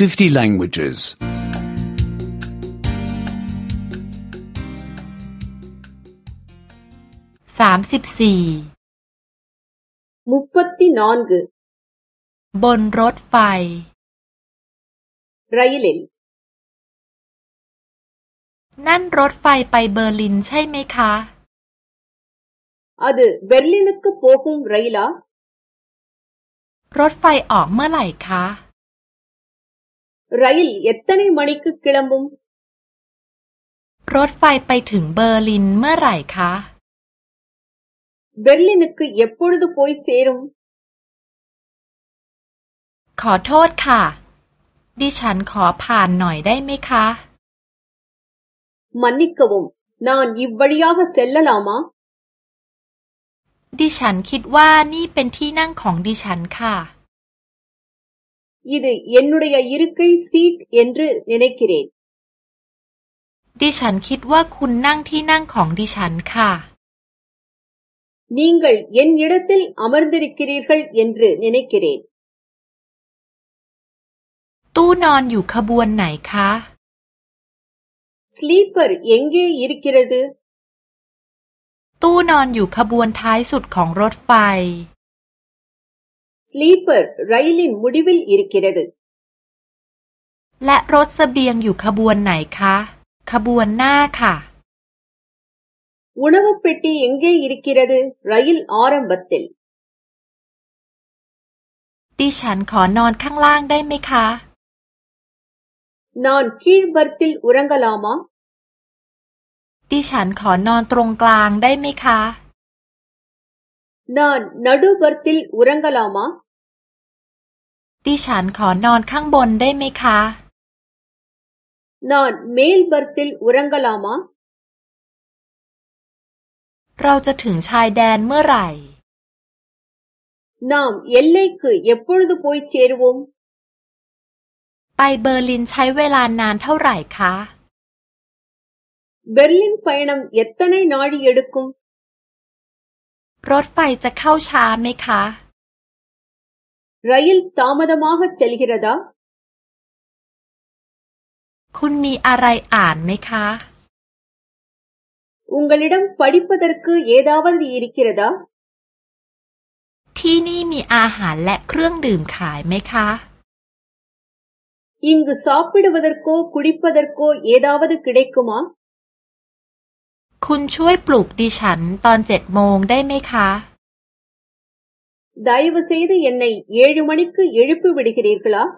50 languages. 34 34บนรถไฟ ரயிலில் นั่นรถไฟไปเบอร์ลินใช่ไหมคะอ த ுเெ ர ் ல ி ன ு க ் க ு ப ோ க มไร ர ய ะรถไฟออกเมื่อไหร่คะ ரயில் எத்தனை மணிக்கு கிளம்பும் รถไฟไปถึงเบอร์ลินเมื่อไหร่คะ เบอร์ลินก็ க ு எப்பொழுது போய் ขอโทษค่ะ ดิฉันขอผ่านหน่อยได้ไหมคะ ம ன ் ன บ்ุ க வ ு ம นยิบบดียาวเซลล์ลล்า ல ா ம ாดิฉันคิดว่านี่เป็นที่นั่งของดิฉันค่ะ இது என்னுடைய இருக்கை சீட் என்று நினைக்கிறேன் ดิฉันคิดว่าคุณนั่งที่นั่งของดิฉันค่ะนิ่งกลเยันยดติลอมรดริกิริกลเยันรึอเนเนกิเรตู้นอนอยู่ขบวนไหนคะสลีปเปอร์ยังเกยิริกิรดตู้นอนอยู่ขบวนท้ายสุดของรถไฟ ஸ்லீப்பர் ரயிலின் முடிவில் இருக்கிறது และรถเสบียงอยู่ขบวนไหนคะ ขบวนหน้าค่ะอุณหภูมิ ட ் ட ி எங்கே இருக்கிறது ரயில் อ ர ร் ப த ்ตி ல ்ดิฉันขอนอนข้างล่างได้ไหมคะนอนคีร์บัต் த ลอุรังก ங ்า ல าดิฉันขอนอนตรงกลางได้ไหมคะนா ன ் ந ட ுบ ர ต த ் த ி ல ் உறங்கலாமா ดิฉันขอนอนข้างบนได้ไหมคะ นอนเมลบัติลอุรังกลามาเราจะถึงชายแดนเมื่อไหร่ นอมเยลเล่คือเยปูดูปอยเชรวม ไปเบอร์ลินใช้เวลานานเท่าไหร่คะ เบอร์ลินไปนำเยตตนายนอดเยดกุมรถไฟจะเข้าช้าไหมคะ ರೈಲ್ ತಾಮದಮಾಹ ಚಲಿಗಿರದಾ คุณมีอะไรอ่านไหมคะ உங்களிடம் படிப்பதற்கு ஏதாவது இருக்கிறதா ที่นี่มีอาหารและเครื่องดื่มขายไหมคะ இங்கு சாப்பிடுவதற்கோ குடிப்பதற்கோ ஏதாவது கிடைக்குமா ุณช่วยปลูกดิฉันตอนเจ็ดโมงได้ไหมคะ ได้ยินเสียงทียังไงเย็นวันนี้ก็เย็นปุ๊บไปดีกันเองคลับ